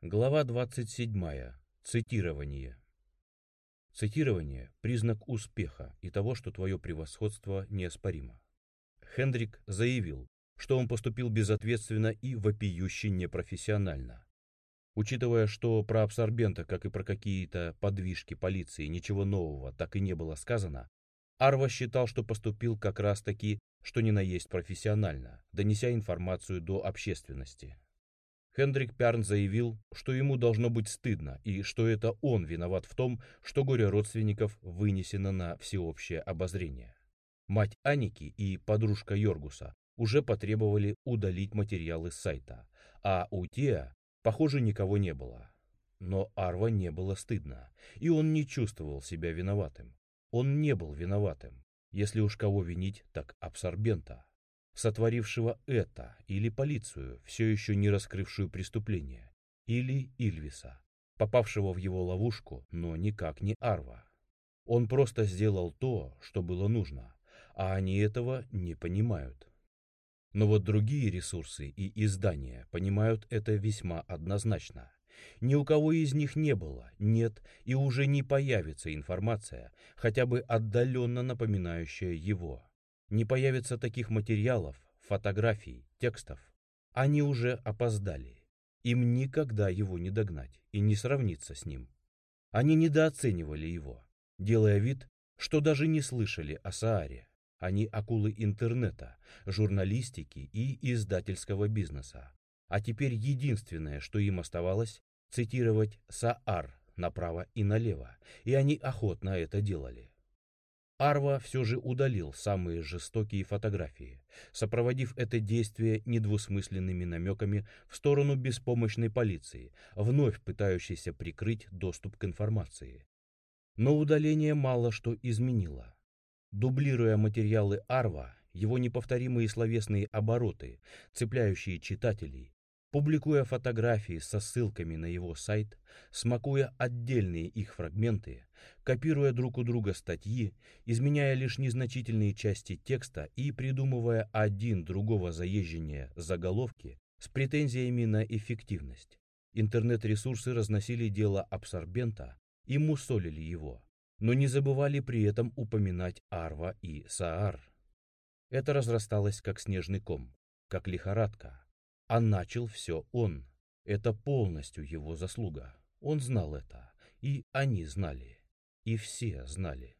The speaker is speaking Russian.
Глава 27. Цитирование. Цитирование – признак успеха и того, что твое превосходство неоспоримо. Хендрик заявил, что он поступил безответственно и вопиюще непрофессионально. Учитывая, что про абсорбента, как и про какие-то подвижки полиции, ничего нового так и не было сказано, Арва считал, что поступил как раз-таки, что ни на есть профессионально, донеся информацию до общественности. Хендрик Пярн заявил, что ему должно быть стыдно и что это он виноват в том, что горе родственников вынесено на всеобщее обозрение. Мать Аники и подружка Йоргуса уже потребовали удалить материалы с сайта, а у Теа, похоже, никого не было. Но Арва не было стыдно, и он не чувствовал себя виноватым. Он не был виноватым. Если уж кого винить, так абсорбента сотворившего это, или полицию, все еще не раскрывшую преступление, или Ильвиса, попавшего в его ловушку, но никак не Арва. Он просто сделал то, что было нужно, а они этого не понимают. Но вот другие ресурсы и издания понимают это весьма однозначно. Ни у кого из них не было, нет и уже не появится информация, хотя бы отдаленно напоминающая его не появится таких материалов, фотографий, текстов. Они уже опоздали. Им никогда его не догнать и не сравниться с ним. Они недооценивали его, делая вид, что даже не слышали о Сааре. Они акулы интернета, журналистики и издательского бизнеса. А теперь единственное, что им оставалось, цитировать Саар направо и налево, и они охотно это делали. Арва все же удалил самые жестокие фотографии, сопроводив это действие недвусмысленными намеками в сторону беспомощной полиции, вновь пытающейся прикрыть доступ к информации. Но удаление мало что изменило. Дублируя материалы Арва, его неповторимые словесные обороты, цепляющие читателей, публикуя фотографии со ссылками на его сайт, смакуя отдельные их фрагменты, копируя друг у друга статьи, изменяя лишь незначительные части текста и придумывая один другого заезжения заголовки с претензиями на эффективность. Интернет-ресурсы разносили дело абсорбента и мусолили его, но не забывали при этом упоминать Арва и Саар. Это разрасталось как снежный ком, как лихорадка, а начал все он. Это полностью его заслуга. Он знал это. И они знали. И все знали.